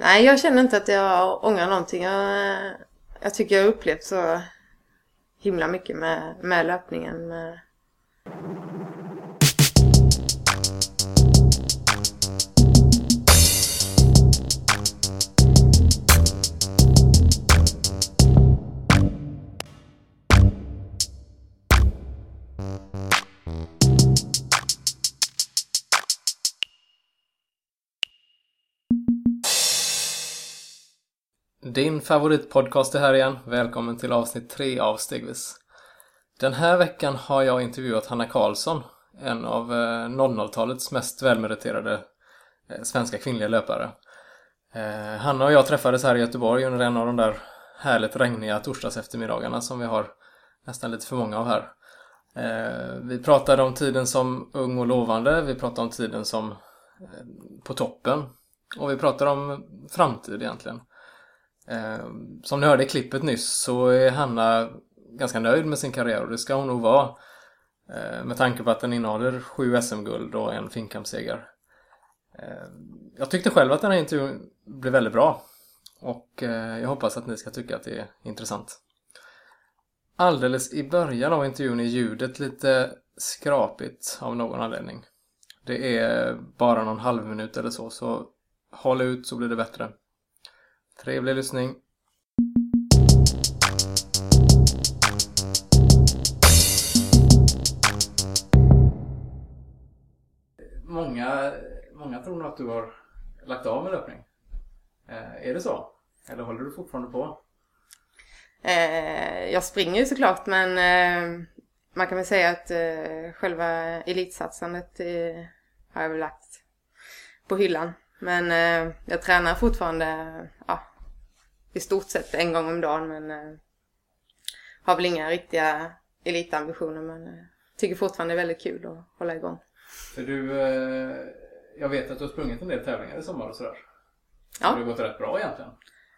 Nej, jag känner inte att jag ångrar någonting. Jag, jag tycker jag har upplevt så himla mycket med, med löpningen. Med... Din favoritpodcast är här igen. Välkommen till avsnitt 3 av Stegvis. Den här veckan har jag intervjuat Hanna Karlsson, en av eh, 00-talets mest välmeriterade eh, svenska kvinnliga löpare. Eh, Hanna och jag träffades här i Göteborg under en av de där härligt regniga torsdagseftermiddagarna som vi har nästan lite för många av här. Vi pratade om tiden som ung och lovande, vi pratade om tiden som på toppen och vi pratade om framtid egentligen. Ehm, som ni hörde i klippet nyss så är Hanna ganska nöjd med sin karriär och det ska hon nog vara. Ehm, med tanke på att den innehåller sju SM-guld och en finkampseger. Ehm, jag tyckte själv att den här intervjun blev väldigt bra. Och eh, jag hoppas att ni ska tycka att det är intressant. Alldeles i början av intervjun är ljudet lite skrapigt av någon anledning. Det är bara någon halv minut eller så, så håll ut så blir det bättre. Trevlig lyssning! Många, många tror nog att du har lagt av med löpning. Eh, är det så? Eller håller du fortfarande på? Eh, jag springer ju såklart men eh, man kan väl säga att själva elitsatsandet har jag väl lagt på hyllan. Men jag tränar fortfarande ja, i stort sett en gång om dagen men eh, har väl inga riktiga elitambitioner men eh, tycker fortfarande det är väldigt kul att hålla igång. För du, eh, jag vet att du har sprungit en del tävlingar i sommar och sådär. Ja. Det har gått rätt bra egentligen.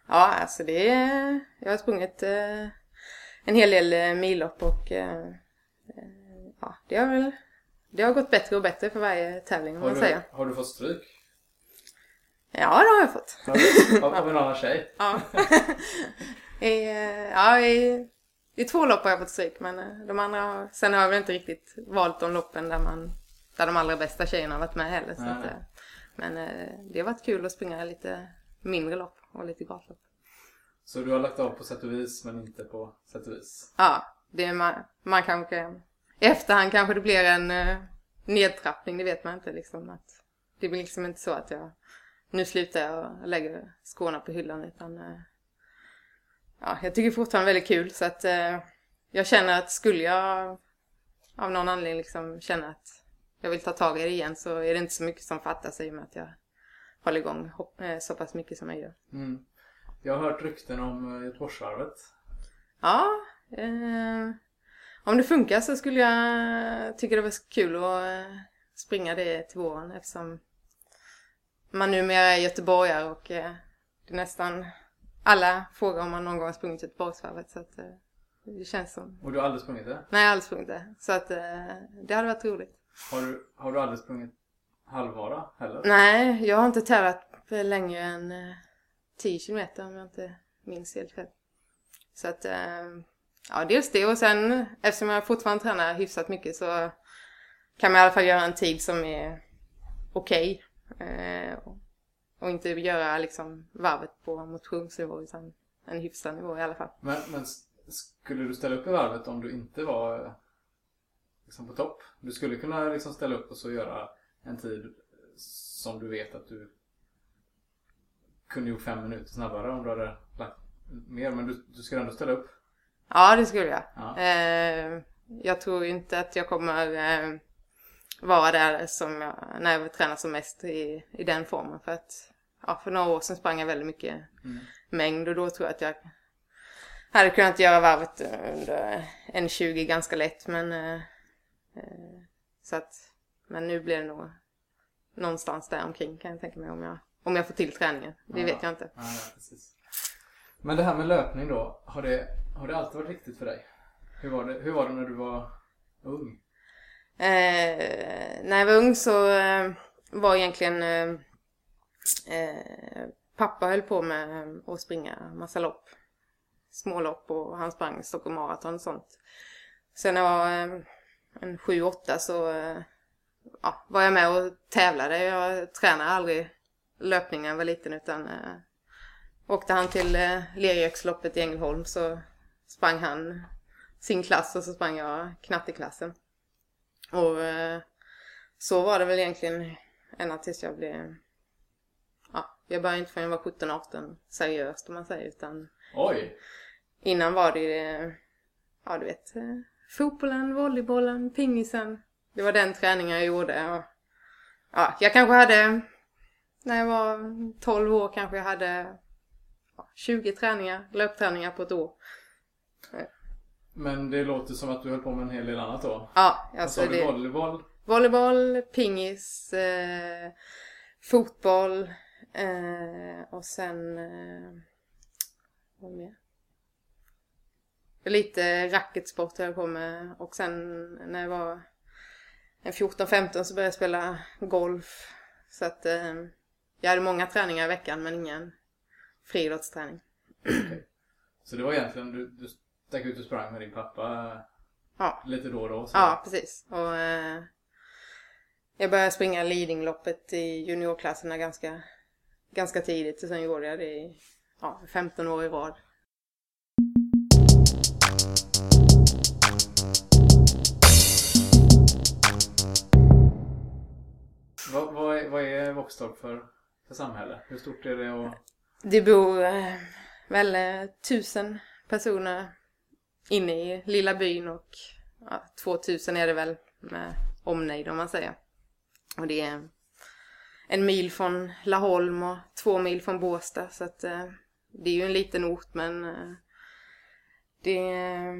Ja, alltså det är, jag har sprungit eh, en hel del eh, millopp och eh, ja, det har väl det har gått bättre och bättre för varje tävling om Har man du, säger. har du fått stryk? Ja, det har jag fått. Av av en annan tjej? Ja. I, eh, ja, i, i två lopp har jag fått stryk men eh, de andra har, sen har jag väl inte riktigt valt de loppen där man där de allra bästa tjejerna har varit med heller. Så att, eh, men det har varit kul att springa lite mindre lopp och lite gatlopp. Så du har lagt av på sätt och vis men inte på sätt och vis? Ja, det är man, man kanske... I efterhand kanske det blir en nedtrappning, det vet man inte liksom. Att det blir liksom inte så att jag... Nu slutar jag lägger skorna på hyllan utan... eh, ja, jag tycker fortfarande väldigt kul så att eh, jag känner att skulle jag av någon anledning liksom känna att jag vill ta tag i det igen så är det inte så mycket som fattas i och med att jag håller igång eh, så pass mycket som jag gör. Mm. Jag har hört rykten om Göteborgsvarvet. Ja, eh, om det funkar så skulle jag tycka det var kul att springa det till våren eftersom man numera är göteborgare och eh, det är nästan alla frågar om man någon gång har sprungit Göteborgsvarvet så att eh, det känns som... Och du har aldrig sprungit det? Nej, jag har aldrig sprungit det. Så att eh, det hade varit roligt. Har du, har du aldrig sprungit halvmara heller? Nej, jag har inte tävlat längre än eh, 10 kilometer om jag inte minns helt fel. Så att, eh, ja dels det och sen eftersom jag fortfarande tränar hyfsat mycket så kan man i alla fall göra en tid som är okej. Eh, och- och inte göra liksom varvet på motionsnivå utan en hyfsad nivå i alla fall. Men, men skulle du ställa upp i varvet om du inte var eh, liksom på topp? Du skulle kunna liksom ställa upp och så göra en tid som du vet att du kunde gjort fem minuter snabbare om du hade lagt mer. Men du, du skulle ändå ställa upp. Ja, det skulle jag. Ja. Eh, jag tror inte att jag kommer eh, vara där som jag, när jag tränar som mest i, i den formen. För att ja, för några år sedan sprang jag väldigt mycket Mm. mängd och då tror jag att jag hade kunnat göra varvet under en 20 ganska lätt. Men, eh, eh, så att, men nu blir det nog någonstans där omkring kan jag tänka mig om jag, om jag får till träningen. Det Ja. vet jag inte. Ja. Men det här med löpning då, har det, har det alltid varit viktigt för dig? Hur var det, hur var det när du var ung? Eh, när jag var ung så eh, var egentligen eh, eh pappa höll på med eh, att springa massa lopp. Smålopp och han sprang Stockholm Marathon och sånt. Sen när jag var eh, en 7-8 så eh, ja, var jag med och tävlade. Jag tränade aldrig löpning när jag var liten utan eh, åkte han till eh, Lergöksloppet i Ängelholm så sprang han sin klass och så sprang jag knatteklassen. Och eh, så var det väl egentligen ända tills jag blev... Ja, jag började inte förrän jag var 17-18 seriöst om man säger utan Oj! innan var det ja du vet eh, fotbollen, volleybollen, pingisen. Det var den träningen jag gjorde. Och, ja, jag kanske hade när jag var 12 år kanske jag hade ja, 20 träningar, löpträningar på ett år. Men det låter som att du höll på med en hel del annat då. Ja, alltså det... Volleyboll? Volleyboll, pingis, eh, fotboll eh, och sen... Eh, vad mer? Lite racketsport höll jag på med och sen när jag var en 14-15 så började jag spela golf. Så att eh, jag hade många träningar i veckan men ingen friidrottsträning. Så det var egentligen, du, du stack ut och sprang med din pappa Ja. lite då och då? Så. Ja, precis. Och, eh, jag började springa Lidingloppet i juniorklasserna ganska, ganska tidigt och sen gjorde jag det i ja, 15 år i rad. Vad, vad, är, vad är Våxtorp för, för samhälle? Hur stort är det? Och... Det bor eh, väl eh, tusen personer inne i lilla byn och ja, 2000 är det väl med omnejd om man säger. Och det är en mil från Laholm och två mil från Båstad så att eh, det är ju en liten ort men eh, det, eh,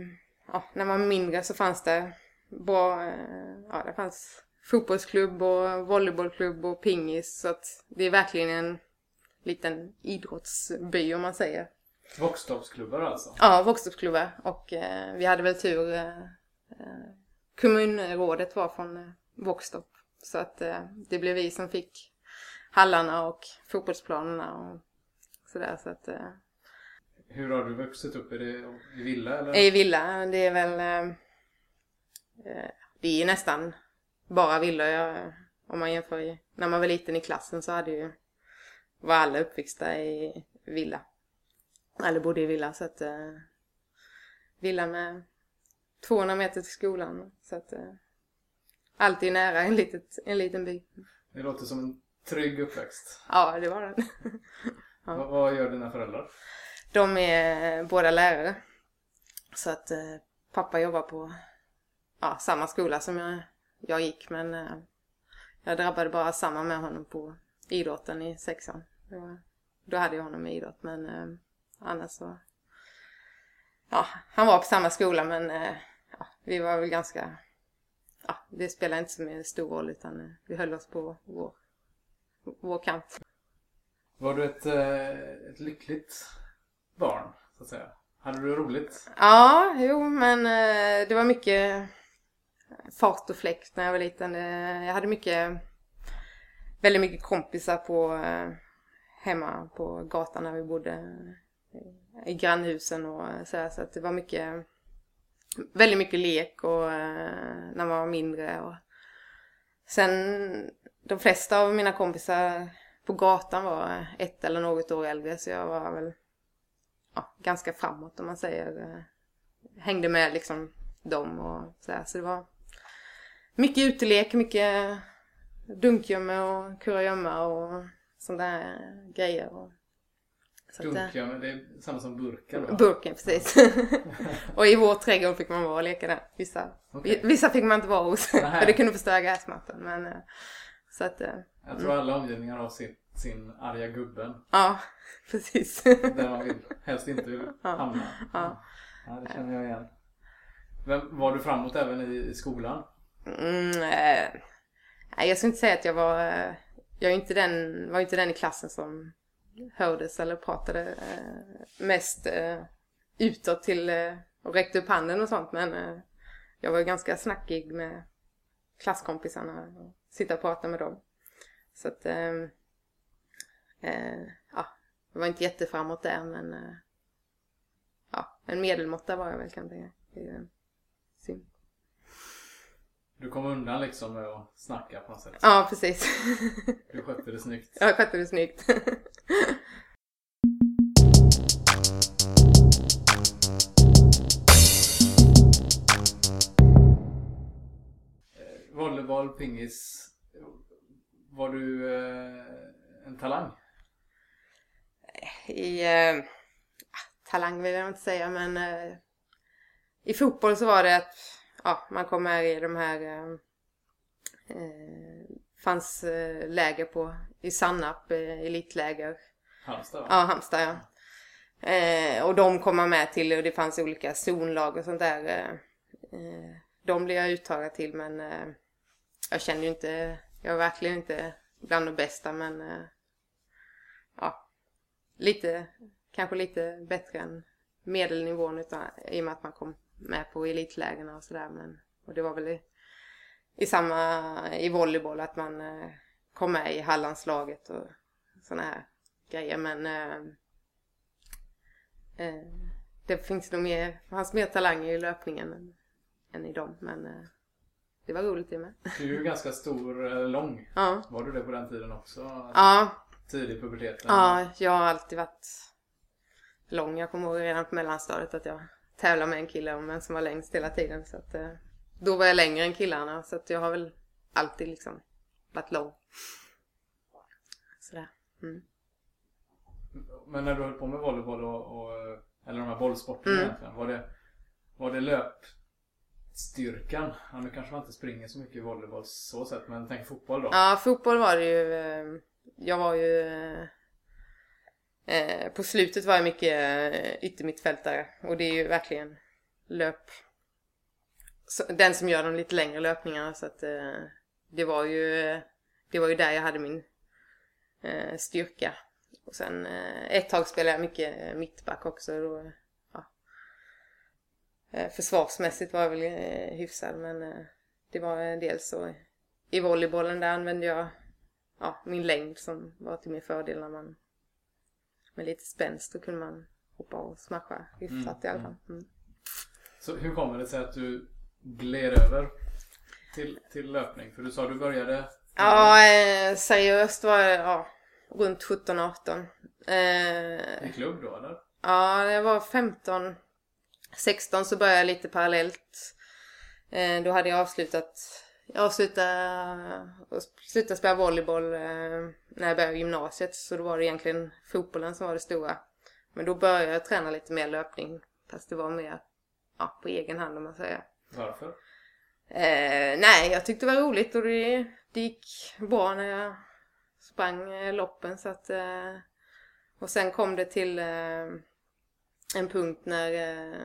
ja, när man var mindre så fanns det bra, eh, ja det fanns fotbollsklubb och volleybollklubb och pingis så att det är verkligen en liten idrottsby om man säger. Våxtorpsklubbar alltså? Ja, Våxtorpsklubbar och eh, vi hade väl tur. Eh, eh, kommunrådet var från eh, Våxtorp så att eh, det blev vi som fick hallarna och fotbollsplanerna och sådär så att eh, Hur har du vuxit upp? Är det i villa eller? i villa det är väl eh, det är nästan bara villor jag, om man jämför när man var liten i klassen så hade ju var alla uppväxta i villa. Eller bodde i villa så att eh, villa med 200 meter till skolan så att eh, alltid nära en, litet, en liten by. Det låter som en trygg uppväxt. Ja, det var den. Ja. Vad, vad gör dina föräldrar? De är båda lärare. Så att eh, pappa jobbar på ja, samma skola som jag, jag gick men eh, jag drabbade bara samman med honom på idrotten i sexan. Det då hade jag honom i idrott men eh, annars så... Ja, han var på samma skola men eh, ja, vi var väl ganska... Ja, det spelade inte så stor roll utan eh, vi höll oss på vår, vår kant. Var du ett, eh, ett lyckligt barn, så att säga? Hade du roligt? Ja, jo, men det var mycket fart och fläkt när jag var liten. Jag hade mycket, väldigt mycket kompisar på hemma på gatan när vi bodde i grannhusen och eh, så här, så att det var mycket, väldigt mycket lek och eh, när man var mindre och sen de flesta av mina kompisar på gatan var eh, ett eller något år äldre så jag var väl ja, ganska framåt om man säger. Hängde med liksom dem och så här. Så det var mycket utelek, mycket dunkgömme och kurragömma och sådana där grejer. Och, så att, eh, Dunkar, men det är samma som burkar va? Burken, precis. och i vår trädgård fick man vara och leka där. Vissa, Okej. vissa fick man inte vara hos. För det kunde förstöra gräsmattan. Men, eh, så att, eh, Jag tror alla omgivningar har sin, sin arga gubben. ja, precis. Där man vill, helst inte vill hamna. ja. Ja, det känner jag igen. Vem, var du framåt även i, i skolan? Mm, eh, jag skulle inte säga att jag var... Jag är inte den, var inte den i klassen som hördes eller pratade eh, mest eh, utåt till eh, och räckte upp handen och sånt. Men eh, jag var ganska snackig med klasskompisarna och sitta och prata med dem. Så att... Eh, eh, ja, var inte jätteframåt där men eh, ja, en medelmåtta var jag väl kan jag tänka. Det är synd. Du kom undan liksom med att snacka på något sätt. Ja, precis. Du skötte det snyggt. Jag skötte det snyggt. Eh, Volleyboll, pingis. Var du eh, en talang? I eh, talang vill jag inte säga men eh, i fotboll så var det att ja, man kom med i de här eh, eh, fanns eh, läger på i Sannap, eh, elitläger. Halmstad? Ja, Halmstad ja. Eh, och de kom man med till och det fanns olika zonlag och sånt där. Eh, de blev jag uttagad till men eh, jag kände ju inte, jag var verkligen inte bland de bästa men ja, lite, kanske lite bättre än medelnivån utan, i och med att man kom med på elitlägena och sådär men och det var väl i, i samma i volleyboll att man eh, kom med i Hallandslaget och sådana här grejer men eh, eh, det finns nog mer, fanns mer talanger i löpningen än, än i dem men eh, det var roligt det med. Du är ju ganska stor, eh, lång. Ja, Var du det på den tiden också? ja, Tidig puberteten? ja, jag har alltid varit lång. Jag kommer ihåg redan på mellanstadiet att jag tävlade med en kille om vem som var längst hela tiden så att eh, då var jag längre än killarna så att jag har väl alltid liksom varit lång. Sådär. Mm. Men när du höll på med volleyboll och, och eller de här bollsporterna Mm. egentligen. Var det, var det löpstyrkan? Ja, nu kanske man inte springer så mycket i volleyboll så sätt. Men tänk fotboll då. Ja, fotboll var det ju. eh, Jag var ju eh, På slutet var jag mycket eh, yttermittfältare och det är ju verkligen löp... så- Den som gör de lite längre löpningarna så att eh, det var ju... Eh, det var ju där jag hade min eh, styrka. Och sen eh, ett tag spelade jag mycket eh, mittback också. Då, ja. eh, försvarsmässigt var jag väl eh, hyfsad men eh, det var eh, en del så i volleybollen där använde jag ja, min längd som var till min fördel när man med lite spänst då kunde man hoppa och smasha hyfsat i alla fall. Mm. Så hur kommer det sig att du gled över till, till löpning? För du sa du började... Ja, eh, seriöst var jag ja, runt 17-18. Eh, I klubb då eller? Ja, när jag var 15, 16 så började jag lite parallellt. Eh, då hade jag avslutat, jag avslutade, och slutade spela volleyboll eh, när jag började gymnasiet. Så då var det egentligen fotbollen som var det stora. Men då började jag träna lite mer löpning. Fast det var mer ja, på egen hand om man säger. Varför? Eh, nej, jag tyckte det var roligt och det, det gick bra när jag sprang eh, loppen så att... Eh, och sen kom det till eh, en punkt när eh,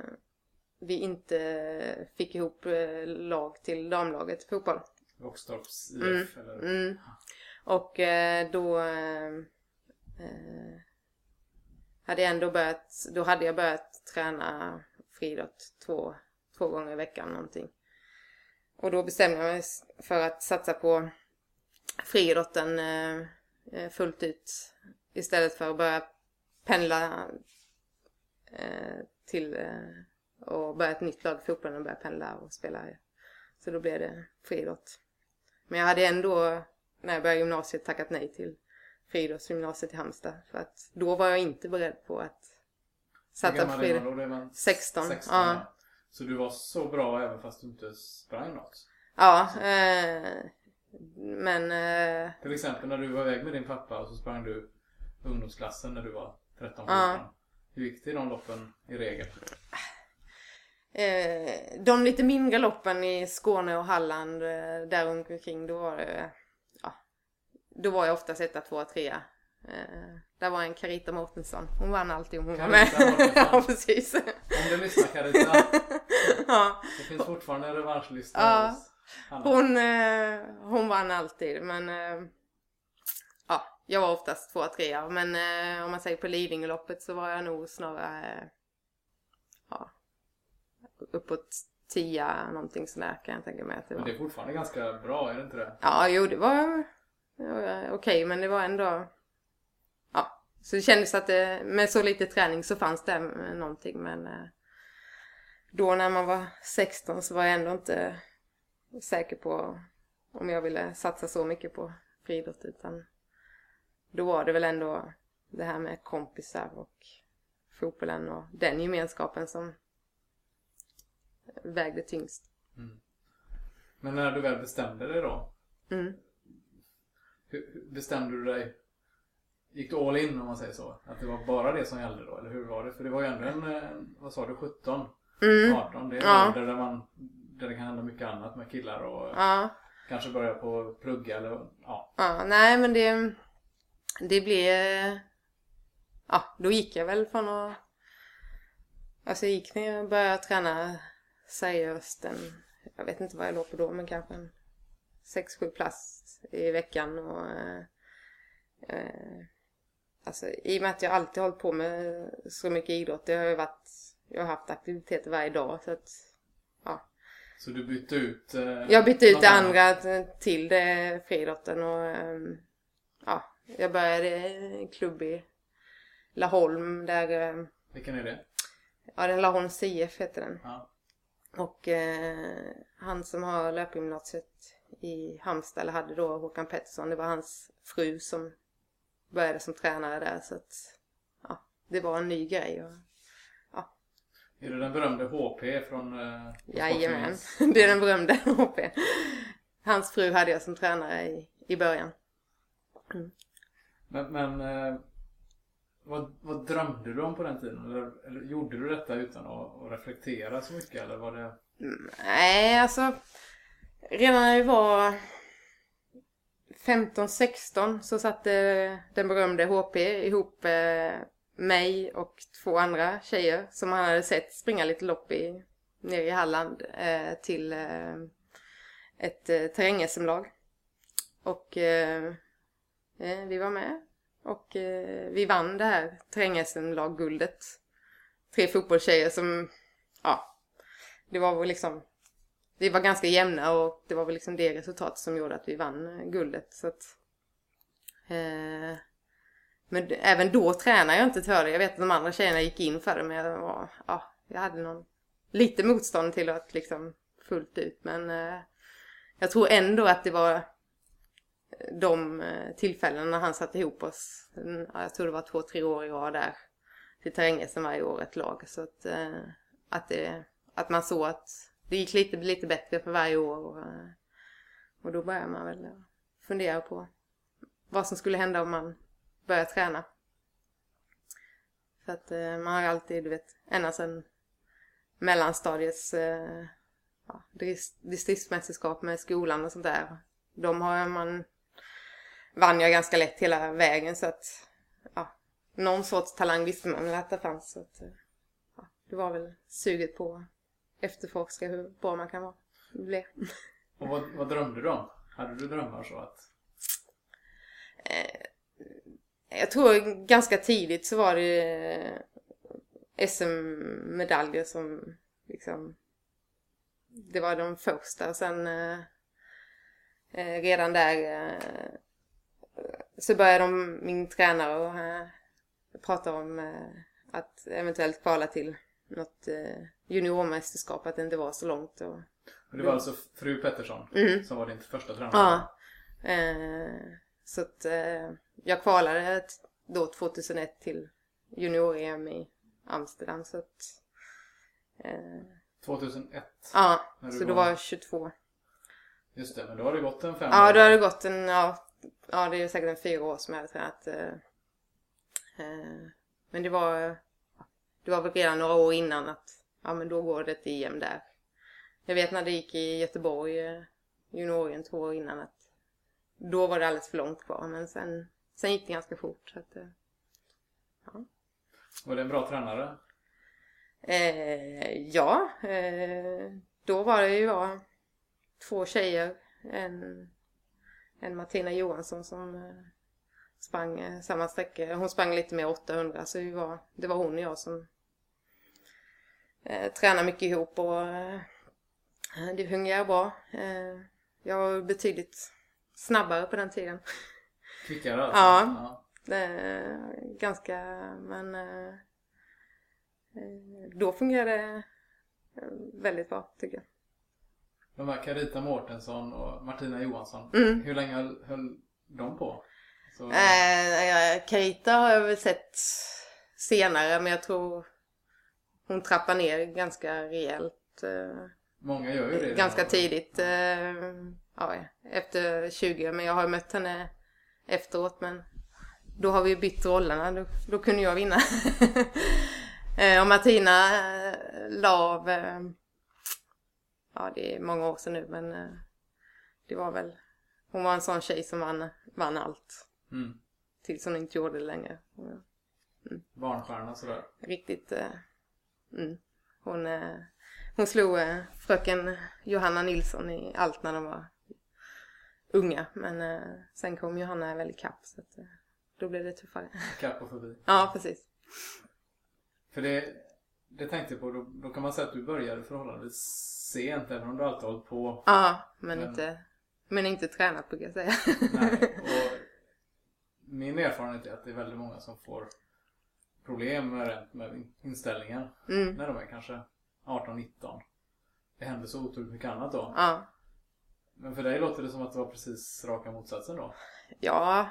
vi inte fick ihop eh, lag till damlaget i fotboll. Våxtorps IF eller? Mm. Och eh, då eh, hade jag ändå börjat, då hade jag börjat träna friidrott två, två gånger i veckan någonting. Och då bestämde jag mig för att satsa på friidrotten fullt ut istället för att börja pendla till och börja ett nytt lag i fotbollen och börja pendla och spela. Så då blev det friidrott. Men jag hade ändå, när jag började gymnasiet, tackat nej till friidrottsgymnasiet i Halmstad. För att då var jag inte beredd på att satsa på friidrott. då? Då är man 16, 16 ja. Så du var så bra även fast du inte sprang något? Ja, eh, men eh, Till exempel när du var iväg med din pappa och så sprang du ungdomsklassen när du var 13-14. Ja. Hur gick det i de loppen i regel? Eh, de lite mindre loppen i Skåne och Halland eh, där omkring då var det, ja, då var jag oftast etta, tvåa, trea. Eh, där var en Carita Mårtensson. Hon vann alltid om hon var med. Mårtensson. ja, precis. Om du lyssnar Carita, ja, det finns fortfarande en revanschlista Ja. hos Hanna. hon, eh, hon vann alltid men eh, ja, jag var oftast tvåa, trea. Men eh, om man säger på Lidingöloppet så var jag nog snarare eh, ja, uppåt tia någonting sådär kan jag tänka mig att det Men var. det är fortfarande ganska bra, är det inte det? Ja, jo det var, okej men det var ändå ja, Så det kändes att det, med så lite träning så fanns det någonting men eh, då när man var 16 så var jag ändå inte säker på om jag ville satsa så mycket på friidrott utan då var det väl ändå det här med kompisar och fotbollen och den gemenskapen som vägde tyngst. Men när du väl bestämde dig då? Mm. Hur, bestämde du dig? Gick du all in om man säger så? Att det var bara det som gällde då? Eller hur var det? För det var ju ändå en, eh, vad sa du, 17? Mm. 18? Det är Ja. en där, man, där det kan hända mycket annat med killar och Ja. kanske börja på plugga eller ja. Ja, nej men det, det blev... Ja, då gick jag väl från att... Alltså jag gick när jag började träna seriöst en... Jag vet inte vad jag låg på då, men kanske en 6-7 plats i veckan och... Eh, eh, alltså i och med att jag alltid hållit på med så mycket idrott, det har ju varit... Jag har haft aktiviteter varje dag så att... Så du bytte ut? Eh, Jag bytte ut det andra till det friidrotten och ehm, ja, jag började i en klubb i Laholm där, ehm, Vilken är det? ja den Laholms IF heter den. Ja. Och eh, han som har löpgymnasiet i Halmstad, eller hade då Håkan Pettersson, det var hans fru som började som tränare där så att ja, det var en ny grej. Och, Är det den berömde HP från eh, jajamän, det är den berömde HP. Hans fru hade jag som tränare i, i början. Men, men eh, vad, vad drömde du om på den tiden? Eller, eller gjorde du detta utan att, att reflektera så mycket? Eller var det... Nej, alltså. Redan när vi var 15-16 så satte den berömde HP ihop eh, mig och två andra tjejer som han hade sett springa lite lopp i, nere i Halland eh, till eh, ett terräng-SM-lag. Och vi var med och eh, vi vann det här terräng-SM-lag-guldet. Tre fotbollstjejer som, ja, det var väl liksom vi var ganska jämna och det var väl liksom det resultatet som gjorde att vi vann eh, guldet. Så att, eh, men även då tränade jag inte för det. Jag vet att de andra tjejerna gick in för det men jag, var, ja, jag hade någon, lite motstånd till att liksom fullt ut. Men eh, jag tror ändå att det var de eh, tillfällen tillfällena när han satte ihop oss. Mm, jag tror det var två, tre år i rad där. Till terräng varje år ett lag. Så att, eh, att, det, att man såg att det gick lite, lite bättre för varje år. Och, eh, och då började man väl fundera på vad som skulle hända om man började träna. För att man har ju alltid, du vet, ända sedan mellanstadiets ja, distriktsmästerskap med skolan och sånt där. De har man, vann jag ganska lätt hela vägen så att, ja, någon sorts talang visste man väl att det fanns. Så att, eh, ja, det var väl suget på efterforska hur bra man kan vara. Bli. Och vad, vad drömde du om? Hade du drömmar så att... Eh, jag tror ganska tidigt så var det SM-medaljer som liksom det var de första. Sen eh, eh, redan där eh, så började de, min tränare och eh, prata om eh, att eventuellt kvala till något eh, juniormästerskap, att det inte var så långt. Och, Och det var alltså fru Pettersson Mm. som var din första tränare? Ja. Eh, så att eh, jag kvalade då 2001 till junior-EM i Amsterdam. Så att, eh, 2001? ja, När du så då var- var jag 22. Just det, men då har det gått en fem Ja, år. då har det gått en, ja, ja det är säkert en fyra år som jag hade tränat. Eh, eh, men det var, det var väl redan några år innan att, ja men då går det ett EM där. Jag vet när det gick i Göteborg, eh, juniorien två år innan att då var det alldeles för långt kvar men sen, sen gick det ganska fort. Så att, eh, Var det en bra tränare? Eh, ja, eh, då var det ju jag, två tjejer. En, en Martina Johansson som eh, sprang eh, samma sträcka. Hon sprang lite mer 800 så vi var, det var hon och jag som eh, tränade mycket ihop och eh, det fungerar bra. Eh, jag var betydligt snabbare på den tiden. Kvickare alltså? Ja. Är ganska, men eh, då fungerar det väldigt bra tycker jag. De här Carita Mårtensson och Martina Johansson. Mm. Hur länge höll, höll de på? Så, Eh, Carita har jag väl sett senare men jag tror hon trappar ner ganska rejält. Eh, många gör ju det. ganska tidigt. Eh, ja, efter 20 men jag har mött henne efteråt men då har vi bytt rollerna. Då, då kunde jag vinna. och Martina la av, ja det är många år sedan nu men eh, det var väl, hon var en sån tjej som vann, vann allt. Mm. Tills hon inte gjorde det längre. Hon- Barnstjärna sådär. Riktigt, eh, mm. hon, eh, hon slog fröken Johanna Nilsson i allt när de var unga. Men sen kom Johanna väl ikapp så att, då blev det tuffare. Kapp och förbi. ja, precis. För det, det tänkte jag på, då, då kan man säga att du började förhållandevis sent även om du alltid hållit på. Ja, men Men- inte, men inte tränat brukar jag säga. Nej, och min erfarenhet är att det är väldigt många som får problem med, inställningar Mm. när de är kanske 18-19. Det händer så otroligt mycket annat då. Ja, Men för dig låter det som att det var precis raka motsatsen då. ja,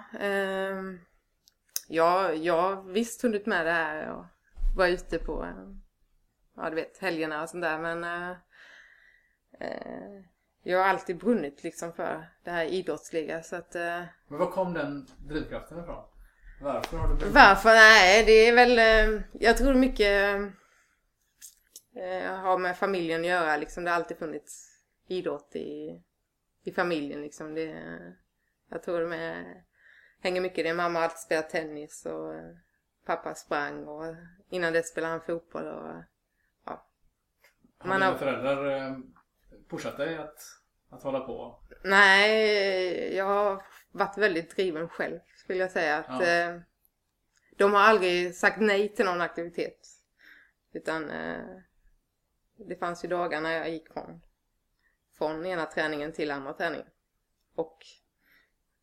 ja, jag har visst hunnit med det här och var ute på, eh, ja du vet, helgerna och sånt där men eh, eh, jag har alltid brunnit liksom för det här idrottsliga så att eh, Men var kom den drivkraften ifrån? Varför har du brutit? varför? Nej, det är väl, eh, jag tror mycket eh, har med familjen att göra liksom. Det har alltid funnits idrott i, i familjen liksom. Det, jag tror det med, hänger mycket i det. Mamma har alltid spelat tennis och eh, pappa sprang och innan det spelade han fotboll och Har man dina har- föräldrar eh, pushat dig att, att hålla på? Nej, jag har varit väldigt driven själv skulle jag säga. Att, Ja. eh, de har aldrig sagt nej till någon aktivitet. Utan eh, det fanns ju dagar när jag gick från, från ena träningen till andra träningen. Och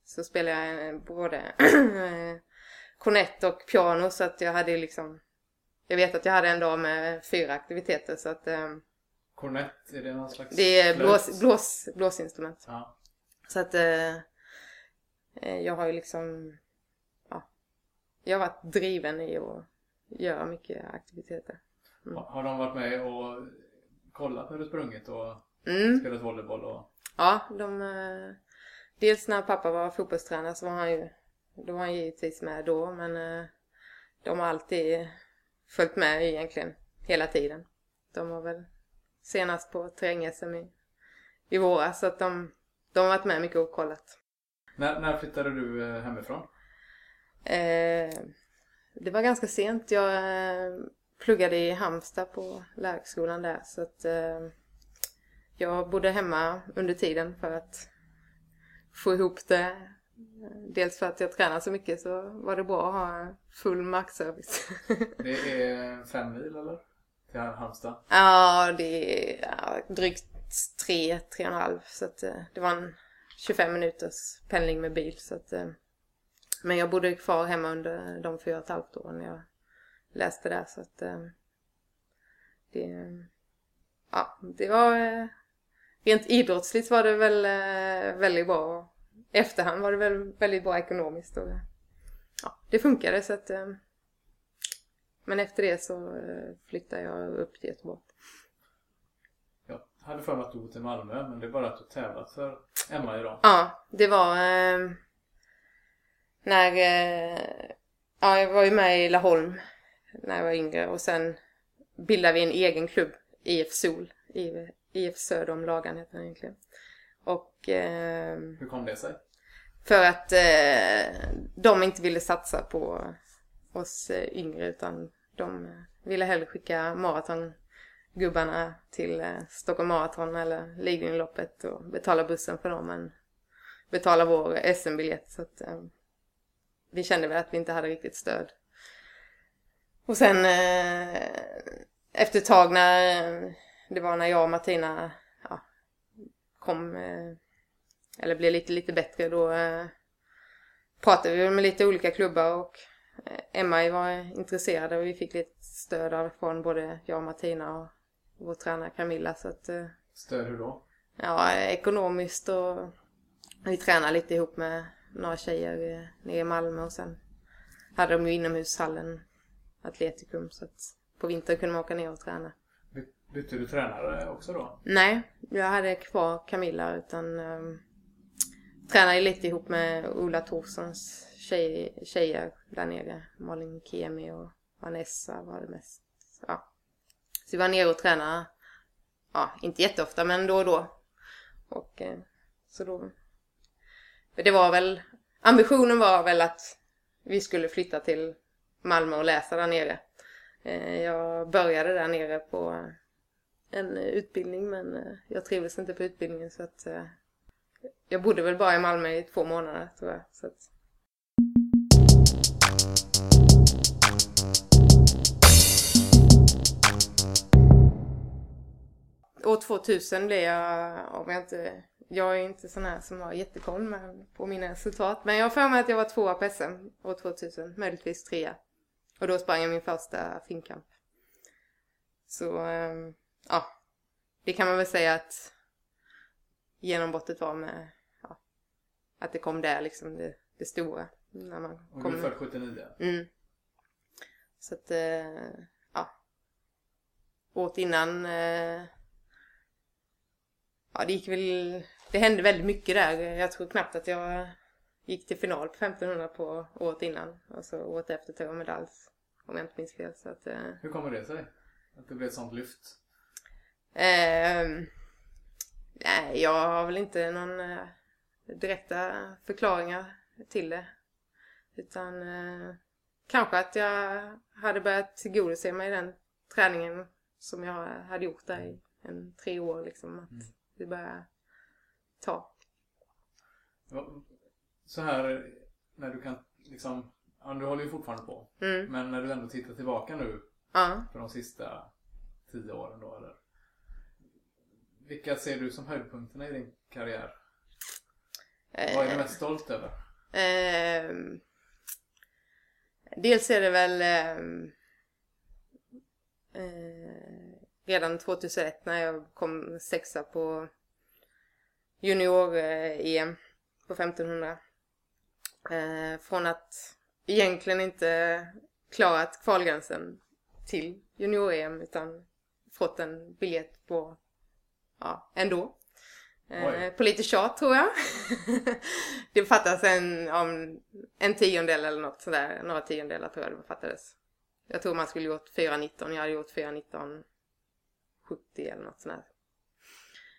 så spelade jag eh, både kornett och piano så att jag hade liksom jag vet att jag hade en dag med fyra aktiviteter så att eh, Kornett, är det någon slags det är blås, blås, blåsinstrument. Ja. Så att eh, eh, jag har ju liksom, ja, jag har varit driven i att göra mycket aktiviteter. Har- Har de varit med och kollat när du sprungit och Mm, spelat volleyboll? Och... ja, de, eh, dels när pappa var fotbollstränare så var han ju, då var han givetvis med då men eh, de har alltid följt med egentligen hela tiden. De var väl senast på terräng-SM i, i våras så att de, de har varit med mycket och kollat. När, när flyttade du eh, hemifrån? Eh, det var ganska sent. Jag eh, pluggade i Halmstad på lärarhögskolan där så att eh, jag bodde hemma under tiden för att få ihop det. Dels för att jag tränar så mycket så var det bra att ha full markservice. Det är fem mil eller? Till Halmstad? ja, det är ja, drygt tre, tre och en halv så att eh, det var en 25 minuters pendling med bil så att eh, men jag bodde kvar hemma under de fyra och ett halvt åren jag läste där så att eh, det, ja, det var rent idrottsligt var det väl väldigt bra. Efterhand var det väl väldigt bra ekonomiskt och ja, det funkade så att men efter det så eh, flyttade jag upp till Göteborg. Jag hade för mig att du bott i Malmö men det är bara att du tävlat för Emma idag. Ja, det var eh, när eh, ja, jag var ju med i Laholm när jag var yngre och sen bildade vi en egen klubb, IF Sol, IF, IF Söder om Lagan heter den egentligen. Och eh, Hur kom det sig? för att eh, de inte ville satsa på oss eh, yngre utan de ville hellre skicka maratongubbarna till eh, Stockholm Marathon eller Lidingöloppet och betala bussen för dem än betala vår SM-biljett. Så att eh, vi kände väl att vi inte hade riktigt stöd. Och sen eh, efter ett tag när eh, det var när jag och Martina ja, kom eh, eller blev lite, lite bättre då eh, pratade vi med lite olika klubbar och eh, MI var intresserade och vi fick lite stöd från både jag och Martina och vår tränare Camilla så att eh, Stöd hur då? ja, ekonomiskt och vi tränade lite ihop med några tjejer eh, nere i Malmö och sen hade de ju inomhushallen Atletikum så att på vintern kunde man åka ner och träna. By- Bytte du tränare också då? Nej, jag hade kvar Camilla utan um, tränade lite ihop med Ola Torssons tjej, tjejer där nere. Malin Kemi och Vanessa var det mest. Ja. Så vi var nere och tränade, ja inte jätteofta men då och då. Och eh, så då. Det var väl, ambitionen var väl att vi skulle flytta till Malmö och läsa där nere. Eh, jag började där nere på en utbildning men eh, jag trivdes inte på utbildningen så att jag bodde väl bara i Malmö i två månader tror jag. Så att... År 2000 blev jag, om jag inte, jag är inte sån här som har jättekoll med, på mina resultat. Men jag har för mig att jag var tvåa på SM år 2000, möjligtvis trea. Och då sprang jag min första finkamp. Så, ehm, ja. Det kan man väl säga att genombrottet var med, ja, att det kom där liksom det, det stora. När man du kom. född 79? Mm. Så att, eh, ja. Året innan, eh, ja det gick väl, det hände väldigt mycket där. Jag tror knappt att jag gick till final på 1500 på året innan. Och så året efter tog jag medalj. Om jag inte minns fel. Så att, eh, Hur kommer det sig? Att det blev ett sånt lyft? Ehm, nej, jag har väl inte någon eh, direkta förklaringar till det. Utan eh, kanske att jag hade börjat tillgodose mig den träningen som jag hade gjort där i en tre år liksom. Att Mm. det började ta. Så här när du kan liksom, ja du håller ju fortfarande på. Mm. Men när du ändå tittar tillbaka nu Ja. på de sista tio åren då eller? Vilka ser du som höjdpunkterna i din karriär? Vad är du Eh, mest stolt över? Ehm, dels är det väl ehm, eh, redan 2001 när jag kom sexa på junior-EM på 1500. Eh, från att egentligen inte klarat kvalgränsen till junior-EM utan fått en biljett på, ja, ändå. Eh, på lite tjat tror jag. det fattas en, om, en tiondel eller något sådär. Några tiondelar tror jag det fattades. Jag tror man skulle gjort 4.19. Jag hade gjort 4.19 70 eller något sånt.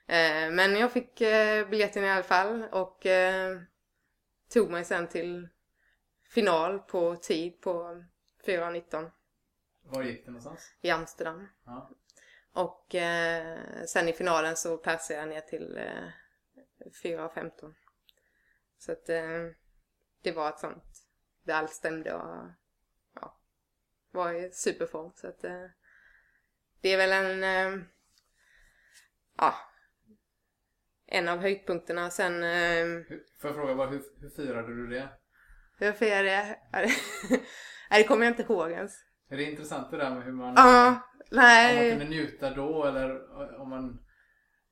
Eh, men jag fick eh, biljetten i alla fall och eh, tog mig sen till final på tid på 4.19 Var gick det någonstans? i Amsterdam. Ja. Och eh, sen i finalen så passade jag ner till eh, 4.15. Så att eh, det var ett sånt, där allt stämde och ja, var i superform. Så att eh, det är väl en, eh, ja, en av höjdpunkterna. Sen, eh, får jag fråga bara, hur, hur firade du det? hur firade jag det? Det kommer jag inte ihåg ens. Är det intressant det där med hur man... Ja, Om man nej. kunde njuta då eller om man...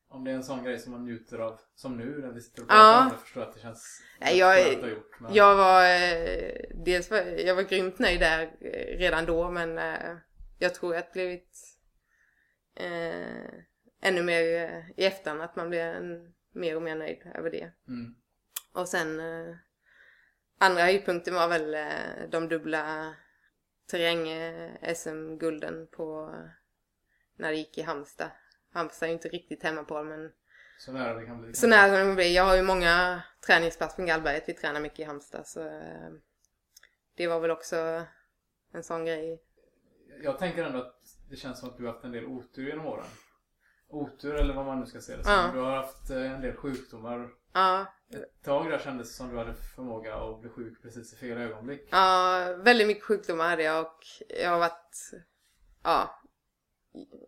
Om det är en sån grej som man njuter av som nu när vi sitter och pratar Ja. förstår att det känns Nej, jag- att ha gjort. Men... Jag var, eh, dels var, jag var grymt nöjd där eh, redan då men eh, jag tror att det blivit eh, ännu mer eh, i efterhand att man blir en, mer och mer nöjd över det. Mm. Och sen eh, andra höjdpunkten var väl eh, de dubbla terräng-SM-gulden på när det gick i Halmstad. Halmstad är ju inte riktigt hemma på men Så nära det kan bli. så nära det blir. Jag har ju många träningspass på Gallberget. Vi tränar mycket i Halmstad. Så eh, det var väl också en sån grej. Jag tänker ändå att det känns som att du har haft en del otur genom åren. Otur eller vad man nu ska se det som. Ja. Du har haft eh, en del sjukdomar. Ja, Ett tag där kändes det som du hade förmåga att bli sjuk precis i fel ögonblick. ja, väldigt mycket sjukdomar hade jag och jag har varit... Ja.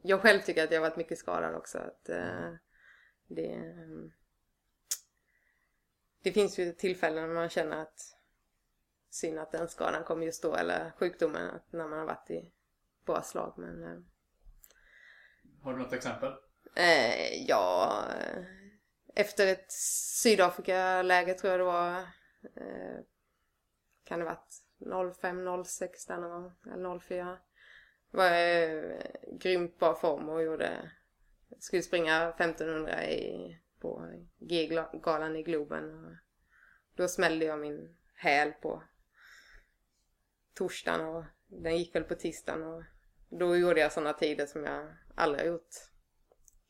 Jag själv tycker att jag har varit mycket skadad också. Att, eh, det, det finns ju tillfällen när man känner att synd att den skadan kom just då, eller sjukdomen, att när man har varit i bra slag. Men eh, Har du något exempel? Eh, ja, eh, efter ett Sydafrika-läge tror jag det var, eh, kan det varit 05, 06 där någon gång, eller 04. Var jag i grymt bra form och gjorde, skulle springa 1500 i, på G-galan i Globen. Och då smällde jag min häl på torsdagen och den gick väl på tisdagen och då gjorde jag sådana tider som jag aldrig har gjort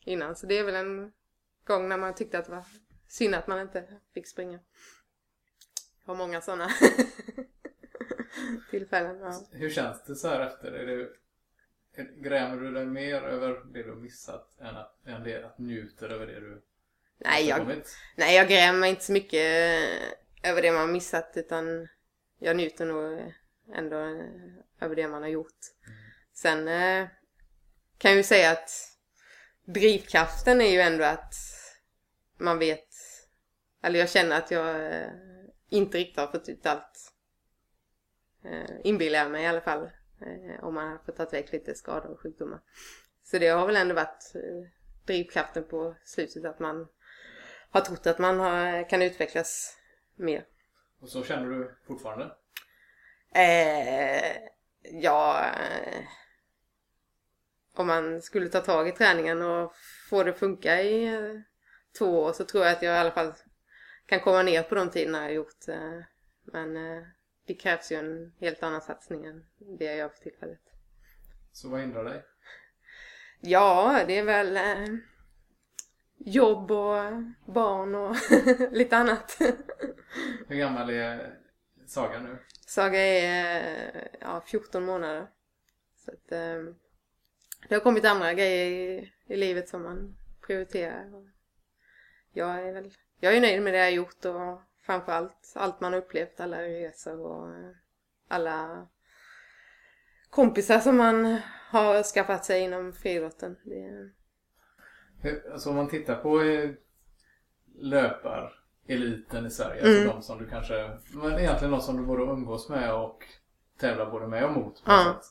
innan. Så det är väl en gång när man tyckte att det var synd att man inte fick springa. Jag har många sådana tillfällen. Ja. Hur känns det så här efter? Är det, grämer du dig mer över det du missat än att, än det att njuter över det du Nej, jag, nej, jag grämer inte så mycket över det man har missat utan jag njuter nog ändå över det man har gjort. Sen eh, kan jag ju säga att drivkraften är ju ändå att man vet, eller jag känner att jag eh, inte riktigt har fått ut allt. Eh, inbillar jag mig i alla fall. Eh, om man har fått ta väck lite skador och sjukdomar. Så det har väl ändå varit drivkraften på slutet att man har trott att man har, kan utvecklas mer. Och så känner du fortfarande? Eh, ja, om man skulle ta tag i träningen och få det att funka i eh, två år så tror jag att jag i alla fall kan komma ner på de tiderna jag har gjort. Eh, men eh, det krävs ju en helt annan satsning än det jag gör för tillfället. Så vad hindrar dig? Ja, det är väl jobb och barn och lite annat. Hur gammal är Saga nu? Saga är ja, 14 månader. Så att, det har kommit andra grejer i, i livet som man prioriterar. Jag är väl jag är nöjd med det jag har gjort och framförallt allt man upplevt, alla resor och eh, alla kompisar som man har skaffat sig inom friidrotten. Hur, alltså om man tittar på eh, löpareliten i Sverige, Mm. alltså de som du kanske, men egentligen de som du både umgås med och tävlar både med och mot på Ja.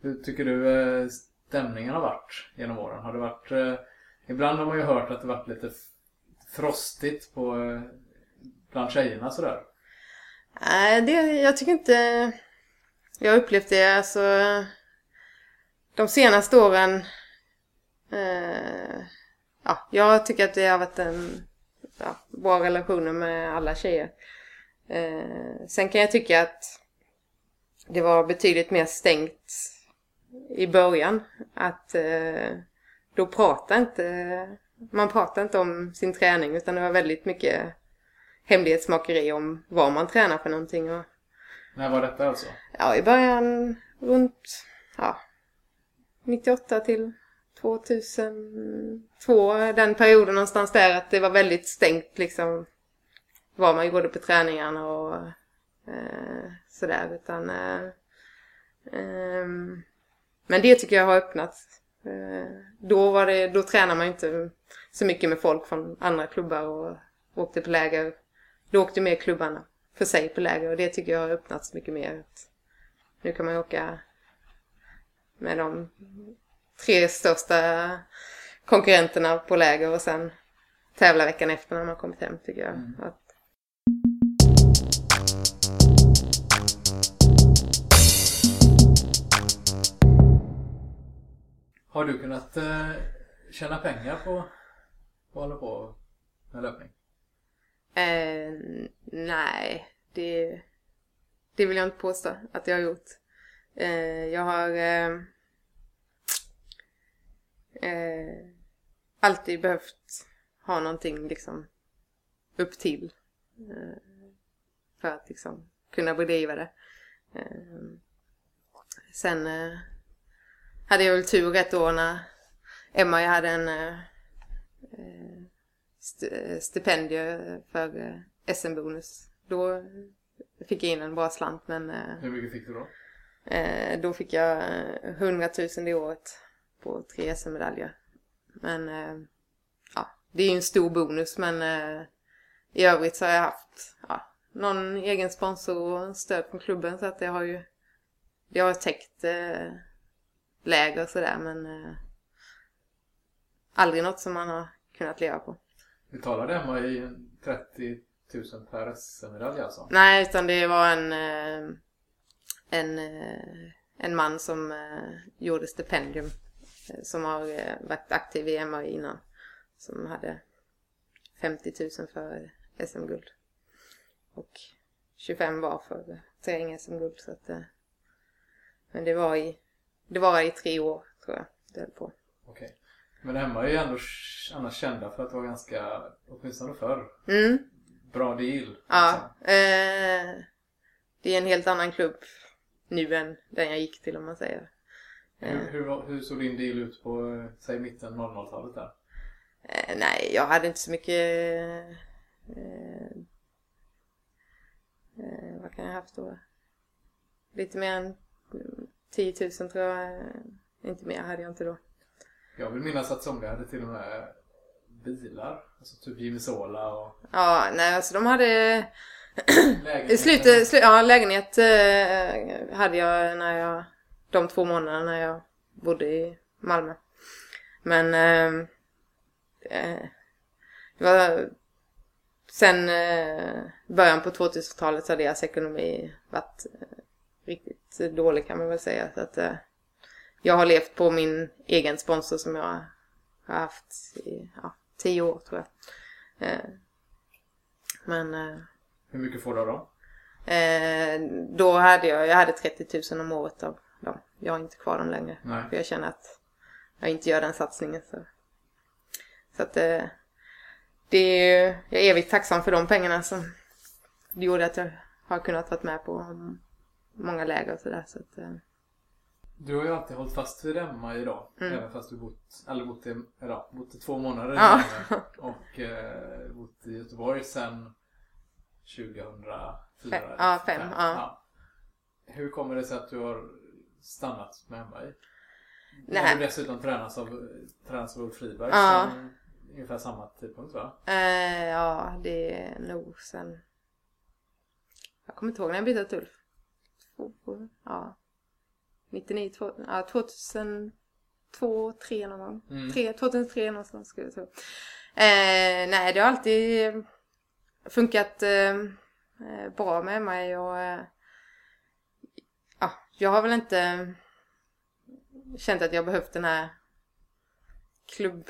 Hur tycker du eh, stämningen har varit genom åren? Har det varit, eh, ibland har man ju hört att det varit lite frostigt på, eh, bland tjejerna sådär. Nej, det, jag tycker inte... Jag har upplevt det alltså... De senaste åren... Eh, ja, jag tycker att det har varit en ja, bra relationer med alla tjejer. Eh, sen kan jag tycka att det var betydligt mer stängt i början. Att eh, då pratar inte... Man pratar inte om sin träning utan det var väldigt mycket hemlighetsmakeri om vad man tränar för någonting. Och, När var detta alltså? ja, i början runt ja, 98 till 2002, den perioden någonstans där att det var väldigt stängt liksom vad man gjorde på träningarna och eh, sådär. Utan, eh, ehm, men det tycker jag har öppnat. Eh, då, var det, då tränar man inte så mycket med folk från andra klubbar och åkte på läger. Då åkte mer klubbarna för sig på läger och det tycker jag har öppnats mycket mer. Nu kan man åka med de tre största konkurrenterna på läger och sen tävla veckan efter när man kommit hem tycker jag. Att, Har du kunnat eh, tjäna pengar på att hålla på med löpning? eh, nej, det, det vill jag inte påstå att jag har gjort. Eh, jag har eh, eh, alltid behövt ha någonting liksom upp till eh, för att liksom kunna bedriva det. Eh, sen eh, hade jag väl tur ett år när Emma jag hade en eh, eh, st- stipendium för eh, SM-bonus. Då fick jag in en bra slant men eh, Hur mycket fick du då? Eh, då fick jag eh, 100 000 det året på tre SM-medaljer. Men eh, ja, det är ju en stor bonus men eh, i övrigt så har jag haft ja, någon egen sponsor och stöd från klubben så att det har ju det har täckt eh, läger och sådär men eh, aldrig något som man har kunnat leva på. Vi talade hemma i 30 000 per SM-medalj alltså? Nej, utan det var en, eh, en, eh, en man som eh, gjorde stipendium som har varit aktiv i MAI innan. Som hade 50 000 för SM-guld. Och 25 var för. Så att, men det var i, det var i tre år tror jag det höll på. Okej. Men Emma är ju ändå annars kända för att vara ganska, åtminstone förr, mm. bra deal. Ja. Eh, det är en helt annan klubb nu än den jag gick till om man säger. Eh. Hur, hur, hur, såg din deal ut på, säg mitten 00-talet där? Eh, nej, jag hade inte så mycket... Eh, eh vad kan jag ha haft då? Lite mer än 10 000 tror jag. Inte mer hade jag inte då. Jag vill minnas att somliga hade till och med bilar. Alltså typ Jimmy Sola och... Ja, nej alltså de hade... I slutet, slu, ja lägenhet eh, hade jag när jag... De två månaderna när jag bodde i Malmö. Men... Eh, eh, det var... Sen eh, början på 2000-talet så hade deras ekonomi varit eh, dålig kan man väl säga. Så att, eh, jag har levt på min egen sponsor som jag har haft i ja, tio år tror jag. Eh, men... Eh, Hur mycket får du av dem? Då hade jag, jag hade 30 000 om året av dem. Jag har inte kvar dem längre. Nej. För jag känner att jag inte gör den satsningen. Så, så att det är, jag är evigt tacksam för de pengarna som gjorde att jag har kunnat vara med på många läger och sådär. Så att, eh, du har ju alltid hållit fast vid Emma idag. Mm. Även fast du bott, eller bott i, eller, bott i två månader. Ja. Och eh, bott i Göteborg sedan 2004. Fem, ja, fem. fem. Ja. ja. Hur kommer det sig att du har stannat med Emma i? Nej. Du dessutom tränas av, tränas av Ulf Friberg ja. som ungefär samma tidpunkt va? Eh, ja, det är nog sen... Jag kommer inte ihåg när jag bytte till Ulf. Ja, 99, två, ja, 2002, 2003 någon gång. Mm. 3, 2003 någonstans skulle jag tro. Eh, nej, det har alltid funkat eh, bra med mig och eh, ja, jag har väl inte känt att jag behövt den här klubb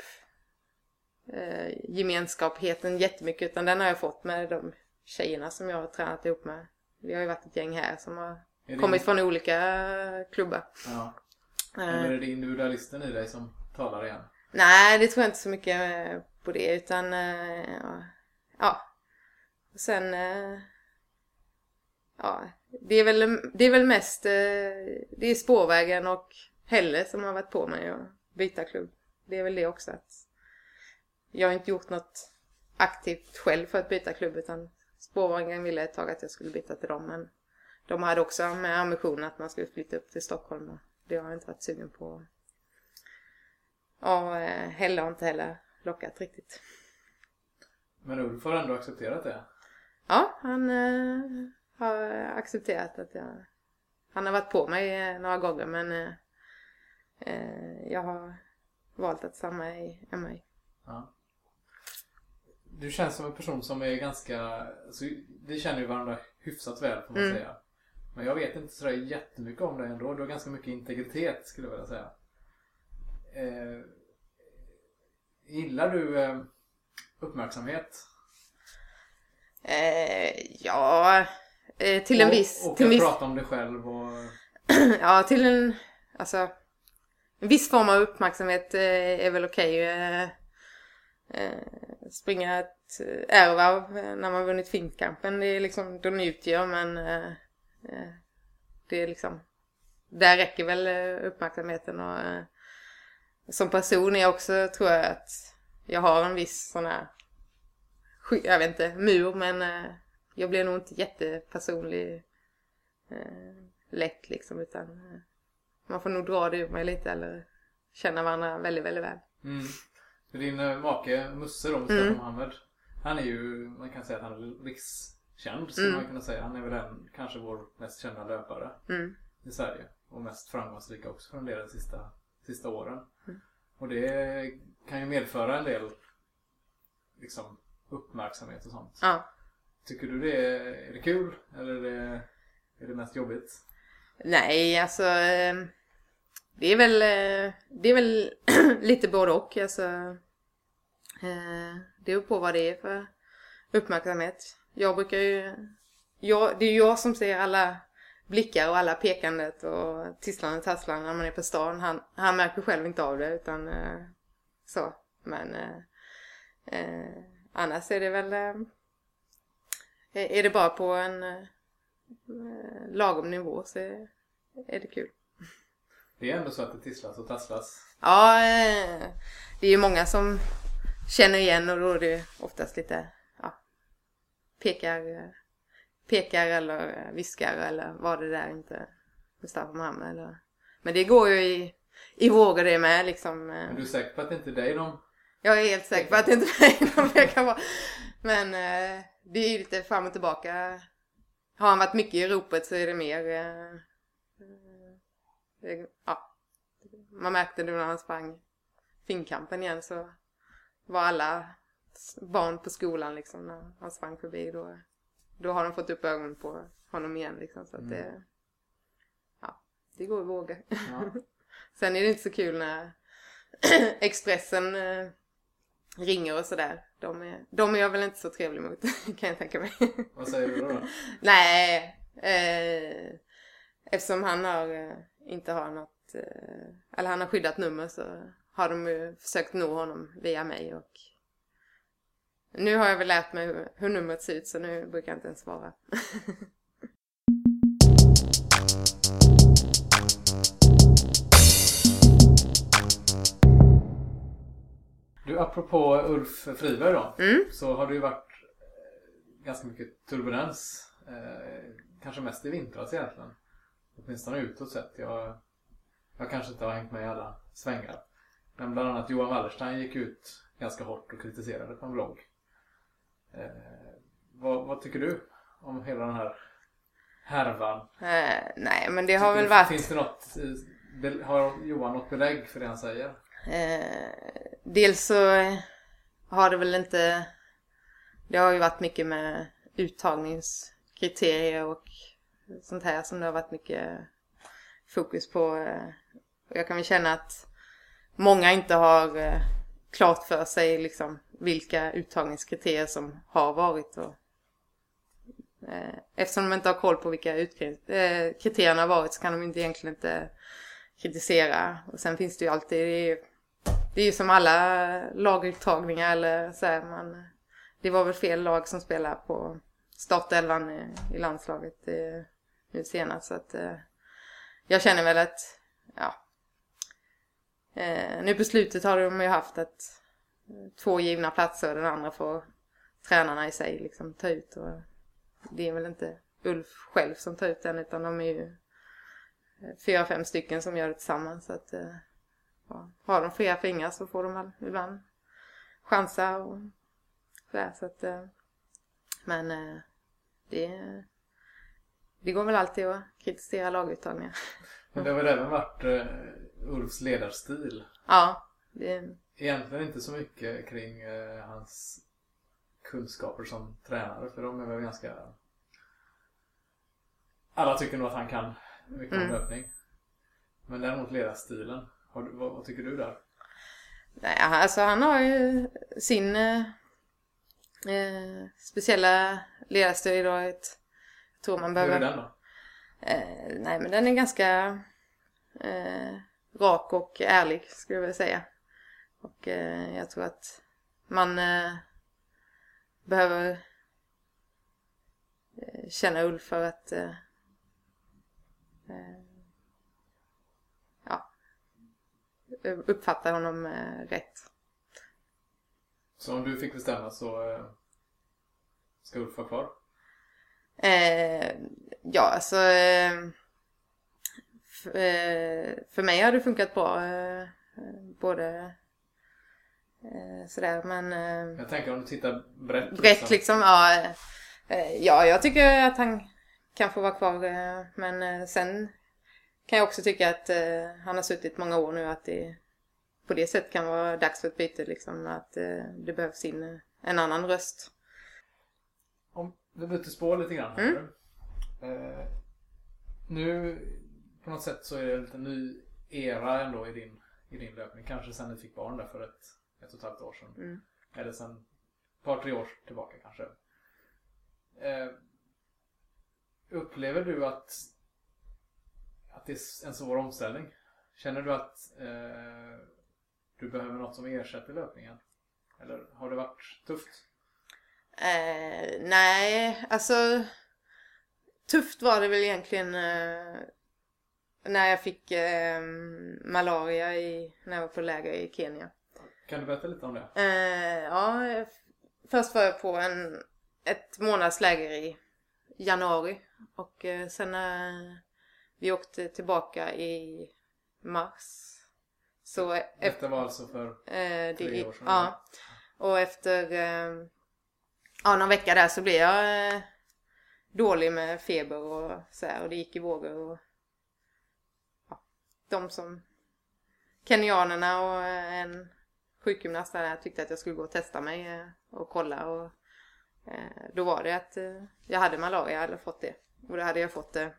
eh, gemenskapheten jättemycket utan den har jag fått med de tjejerna som jag har tränat ihop med. Vi har ju varit ett gäng här som har Kommit från olika klubbar. Ja. Men är det individualisten i dig som talar igen? Nej, det tror jag inte så mycket på det utan eh, ja. Och sen eh, ja, det är väl, det är väl mest eh, det är spårvägen och Helle som har varit på mig att byta klubb. Det är väl det också att jag har inte gjort något aktivt själv för att byta klubb utan spårvägen ville ett tag att jag skulle byta till dem men de hade också med ambitionen att man skulle flytta upp till Stockholm och det har jag inte varit sugen på. Och eh, Helle har inte heller lockat riktigt. Men Ulf har ändå accepterat det? Ja, han eh, har accepterat att jag... Han har varit på mig eh, några gånger men eh, eh jag har valt att stanna i MI. Ja. Du känns som en person som är ganska... Alltså, vi känner ju varandra hyfsat väl får man mm. säga. Men jag vet inte sådär jättemycket om dig ändå. Du har ganska mycket integritet skulle jag vilja säga. Eh, gillar du eh, uppmärksamhet? Eh, ja, eh, till en viss... Och, till att viss... prata om dig själv och... ja, till en... Alltså... En viss form av uppmärksamhet eh, är väl okej. Okay. Eh, springa ett ärvarv när man vunnit Finnkampen, det är liksom, då njuter jag men Eh, det är liksom, där räcker väl eh, uppmärksamheten och eh, som person är jag också, tror jag att jag har en viss sån här, jag vet inte, mur men jag blir nog inte jättepersonlig lätt liksom utan man får nog dra det ur mig lite eller känna varandra väldigt, väldigt väl. Mm. Din make Musse då, Mustafa mm. Mohammed, han är ju, man kan säga att han är riks känd skulle man kunna säga. Han är väl en, kanske vår mest kända löpare Mm. i Sverige. Och mest framgångsrika också för en del de sista, sista åren. Mm. Och det kan ju medföra en del liksom, uppmärksamhet och sånt. Ja. Tycker du det är, är det kul eller är det, är det mest jobbigt? Nej, alltså eh, det är väl, eh, det är väl lite både och. Alltså, eh, det beror på vad det är för uppmärksamhet. Jag brukar ju, jag, det är ju jag som ser alla blickar och alla pekandet och tisslandet och tasslandet när man är på stan. Han, han märker själv inte av det utan eh, så. Men eh, eh, annars är det väl, eh, är det bara på en eh, lagom nivå så är, är det kul. Det är ändå så att det tisslas och tasslas. Ja, eh, det är ju många som känner igen och då är det oftast lite, pekar, pekar eller viskar eller vad det där inte Mustafa Mohamed eller. Men det går ju i, i vågor det med liksom. eh. Men du är säker på att det inte är dig de... Jag är helt säker på att det inte är någon pekar på. Men eh, det är ju lite fram och tillbaka. Har han varit mycket i ropet så är det mer, eh, ja. Man märkte nu när han sprang finkampen igen så var alla barn på skolan liksom när han sprang förbi då. Då har de fått upp ögonen på honom igen liksom så att det, ja, det går i vågor. Ja. Sen är det inte så kul när Expressen eh, ringer och sådär. De är, de är jag väl inte så trevlig mot kan jag tänka mig. Vad säger du då? då? Nej, eh, eftersom han har, eh, inte har något, eh, eller han har skyddat nummer så har de ju försökt nå honom via mig och nu har jag väl lärt mig hur, hur numret ser ut så nu brukar jag inte ens svara. Du, apropå Ulf Friberg då. Mm. Så har det ju varit eh, ganska mycket turbulens. Eh, kanske mest i vintras egentligen. Åtminstone utåt sett. Jag, jag kanske inte har hängt med i alla svängar. Men bland annat Johan Wallerstein gick ut ganska hårt och kritiserade på en blogg. Eh, vad, vad tycker du om hela den här härvan? Eh, nej men det har väl varit Finns det något, eh, har Johan något belägg för det han säger? Eh, dels så har det väl inte... Det har ju varit mycket med uttagningskriterier och sånt här som det har varit mycket fokus på. eh. Jag kan väl känna att många inte har eh, klart för sig liksom vilka uttagningskriterier som har varit. Och, eh, eftersom de inte har koll på vilka eh, kriterierna har varit så kan de inte egentligen inte kritisera. Och sen finns det ju alltid, det är ju, det är ju som alla laguttagningar eller så här, man, det var väl fel lag som spelade på startelvan i, i landslaget eh, nu senast. Så att eh, jag känner väl att, ja. Eh, nu på slutet har de ju haft ett, eh, två givna platser och den andra får tränarna i sig liksom ta ut. Och det är väl inte Ulf själv som tar ut den utan de är ju eh, fyra, fem stycken som gör det tillsammans. Så att, eh, ja, har de fria fingrar så får de väl ibland chansa och sådär. Så att, eh, men eh, det, det går väl alltid att kritisera laguttagningar. Men det har väl även varit eh, Ulfs ledarstil. Ja, det, Egentligen inte så mycket kring eh, hans kunskaper som tränare för de är väl ganska... Alla tycker nog att han kan mycket om Mm. löpning. Men däremot ledarstilen. Har du, vad, vad tycker du där? nej, alltså han har ju sin eh, eh, speciella ledarstil. Ett, jag tror man Hur behöver... är den då? Eh, nej, men den är ganska eh, rak och ärlig skulle jag vilja säga. Och eh, jag tror att man eh, behöver eh, känna Ulf för att eh, eh, ja, uppfatta honom eh, rätt. Så om du fick bestämma så ska Ulf vara kvar? Eh, ja, alltså för mig har det funkat bra. Eh, eh, både eh, sådär, men eh, Jag tänker om du tittar brett. brett liksom. Ja, eh, Eh, Ja, jag tycker att han kan få vara kvar. eh, Men eh, sen kan jag också tycka att eh, han har suttit många år nu att det på det sättet kan vara dags för ett byte liksom. Att eh, det behövs in eh, en annan röst. Om vi byter spår lite grann. här. Eh, nu på något sätt så är det en lite ny era ändå i din, i din löpning. Kanske sen ni fick barn där för ett, ett och ett halvt år sedan. Mm. Eller sen ett par, tre år tillbaka kanske. Eh, upplever du att, att det är en svår omställning? Känner du att eh, du behöver något som ersätter löpningen? Eller har det varit tufft? Eh, nej, alltså tufft var det väl egentligen eh, när jag fick eh, malaria i, när jag var på läger i Kenya. Kan du berätta lite om det? Eh, ja, eh, först var jag på en, ett månadsläger i januari och eh, sen när vi åkte tillbaka i mars så eh, Detta var alltså för... Eh, Tre år sedan, ja. Och efter eh, ja, någon vecka där så blev jag eh, dålig med feber och så här, och det gick i vågor. Och, de som kenyanerna och eh, en sjukgymnast där tyckte att jag skulle gå och testa mig eh, och kolla. Och, eh, då var det att jag hade malaria eller fått det. Och då hade jag fått det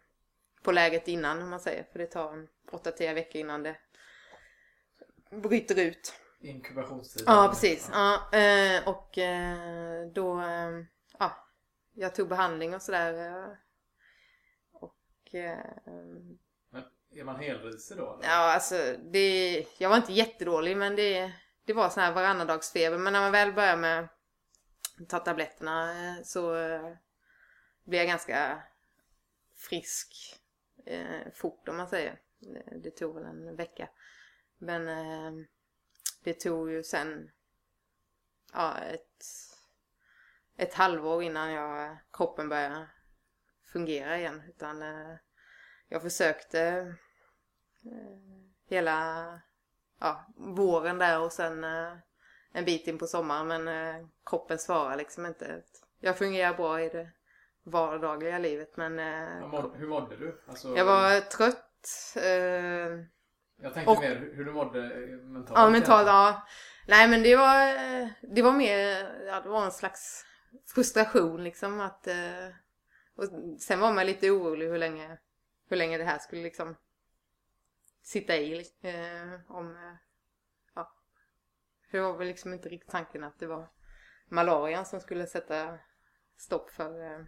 på läget innan om man säger. För det tar en 8-10 veckor innan det bryter ut. Inkubationstiden. Ja, precis. Ja, och då, ja, jag tog behandling och sådär. Och är man helrisig då? Eller? ja, alltså det, jag var inte jättedålig men det, det var sån här varannandagsfeber. Men när man väl börjar med att ta tabletterna eh, så eh, blir jag ganska frisk eh, fort om man säger. Det, det tog väl en vecka. Men eh, det tog ju sen ja, ett, ett halvår innan jag, kroppen började fungera igen. Utan eh, jag försökte eh, hela ja, våren där och sen eh, en bit in på sommaren men eh, kroppen svarar liksom inte. Jag fungerar bra i det vardagliga livet men Hur mådde- du? Alltså, jag var trött. Eh, Jag tänkte och- mer hur du mådde mentalt. Ja, mentalt, ja. Nej, men det var, det var mer, ja, det var en slags frustration liksom att, eh, och sen var man lite orolig hur länge, hur länge det här skulle liksom sitta i. Eh, om, eh, ja. För det var väl liksom inte riktigt tanken att det var malarian som skulle sätta stopp för eh,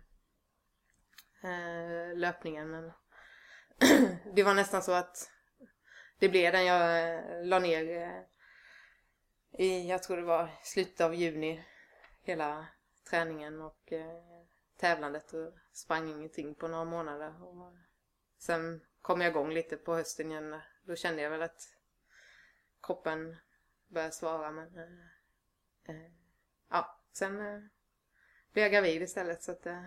eh löpningen. Men det var nästan så att det blev den jag eh, la ner eh, i, jag tror det var slutet av juni, hela träningen och eh, tävlandet och sprang ingenting på några månader. Och sen kom jag igång lite på hösten igen. Då kände jag väl att kroppen började svara men eh, eh, ja, sen eh, blev jag gravid istället så att eh,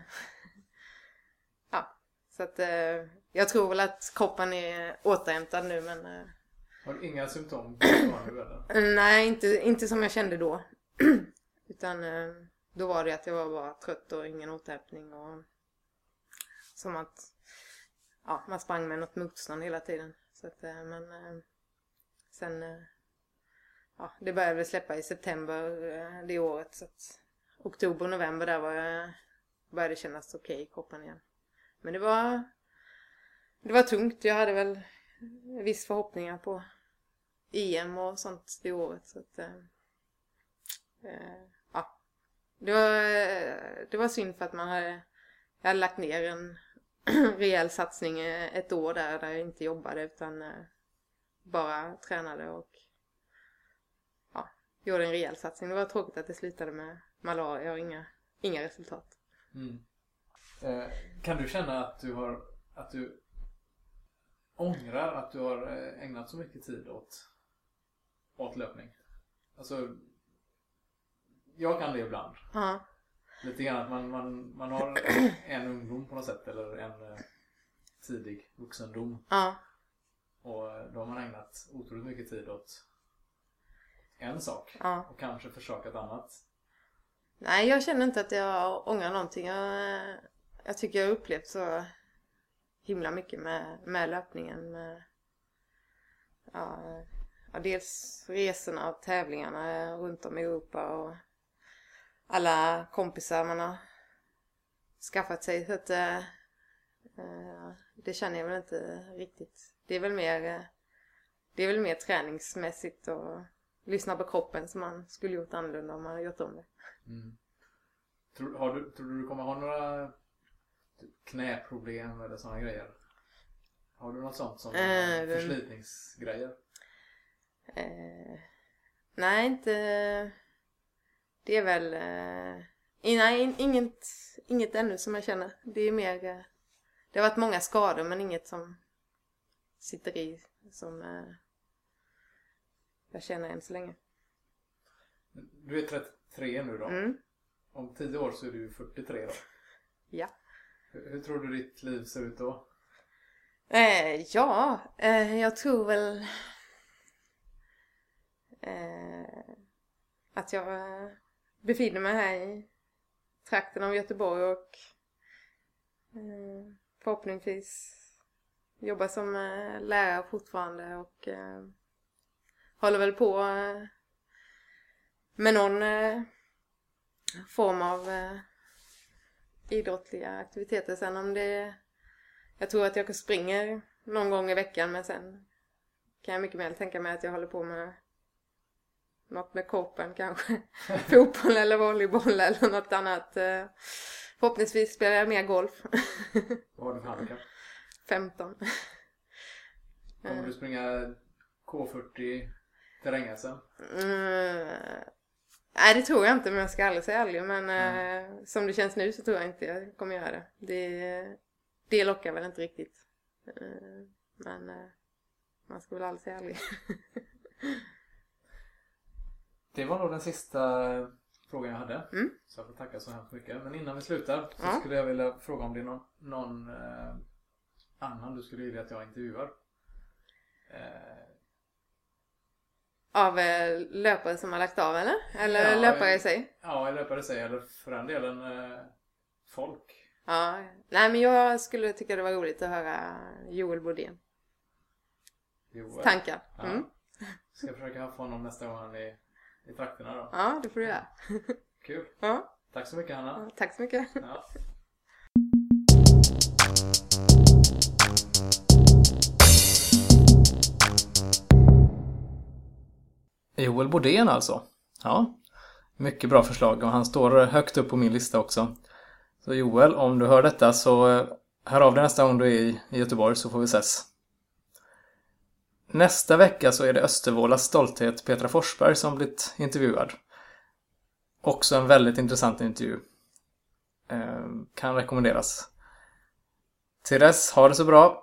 ja, så att eh, jag tror väl att kroppen är återhämtad nu men eh, Har du inga symptom nu eller? Nej, inte, inte som jag kände då. Utan då var det att jag var bara trött och ingen återhämtning och som att ja, man sprang med något motstånd hela tiden. Så att, eh, men eh, sen eh, ja, det började väl släppa i september det året så att oktober, november där var jag, började det kännas okej i kroppen igen. Men det var det var tungt. Jag hade väl viss förhoppningar på EM och sånt det året. Så att, ja. det, var, det var synd för att man hade, jag hade lagt ner en rejäl satsning eh, ett år där, där jag inte jobbade utan eh, bara tränade och ja, gjorde en rejäl satsning. Det var tråkigt att det slutade med malaria och inga, inga resultat. Mm. Eh, kan du känna att du har att du ångrar att du har eh, ägnat så mycket tid åt, åt löpning? Alltså, jag kan det ibland. Ja, Lite grann att man, man, man har en ungdom på något sätt eller en eh, tidig vuxendom ja, och eh, då har man ägnat otroligt mycket tid åt en sak ja. och kanske försakat annat. Nej, jag känner inte att jag ångrar någonting. Jag, jag tycker jag har upplevt så himla mycket med, med löpningen. Med, ja, dels resorna och tävlingarna runt om i Europa och alla kompisar man har skaffat sig. Så att, eh, eh, det känner jag väl inte riktigt. Det är väl mer, eh, det är väl mer träningsmässigt och lyssna på kroppen som man skulle gjort annorlunda om man hade gjort om det. Mm. Tror, har du, tror du du kommer ha några knäproblem eller sådana grejer? Har du något sånt som Eh, förslitningsgrejer? Eh, nej, inte... Det är väl... Eh, nej, inget, inget ännu som jag känner. Det är mer... Eh, det har varit många skador men inget som sitter i som eh, jag känner än så länge. Du är 33 nu då. Mm, Om 10 år så är du 43 då. ja. Hur, hur tror du ditt liv ser ut då? Eh, ja, eh, jag tror väl eh, att jag eh, befinner mig här i trakten av Göteborg och eh, förhoppningsvis jobbar som eh, lärare fortfarande och eh, håller väl på eh, med någon eh, form av eh, idrottliga aktiviteter. Sen om det jag tror att jag springer någon gång i veckan men sen kan jag mycket väl tänka mig att jag håller på med något med korpen kanske. Fotboll eller volleyboll eller något annat. Eh, Förhoppningsvis spelar jag mer golf. Vad har du för handikapp? 15. Kommer du springa K40 terräng-SM? Mm, nej det tror jag inte men jag ska aldrig säga aldrig. Men eh, som det känns nu så tror jag inte jag kommer göra det. Det, det lockar väl inte riktigt. Eh, men eh, man ska väl aldrig säga aldrig. Det var nog den sista frågan jag hade. Mm. Så jag får tacka så hemskt mycket. Men innan vi slutar så Ja. skulle jag vilja fråga om det är någon, någon eh, annan du skulle vilja att jag intervjuar. Eh, Av eh, löpare som har lagt av eller? Eller Ja, löpare i sig? ja, löpare säger eller för den delen eh, folk. Ja. Nej men jag skulle tycka det var roligt att höra Joel Bodén. Joel. Tankar. Ja. Mm. Ska jag försöka få honom nästa gång han är i trakterna då. Ja, det får du göra. Kul. Ja, Tack så mycket Hanna. ja, tack så mycket. Ja. Joel Bodén alltså. Ja, mycket bra förslag och han står högt upp på min lista också. Så Joel, om du hör detta så eh, hör av dig nästa gång du är i i Göteborg så får vi ses. Nästa vecka så är det Östervålas stolthet Petra Forsberg som blivit intervjuad. Också en väldigt intressant intervju. Eh, kan rekommenderas. Till dess, ha det så bra.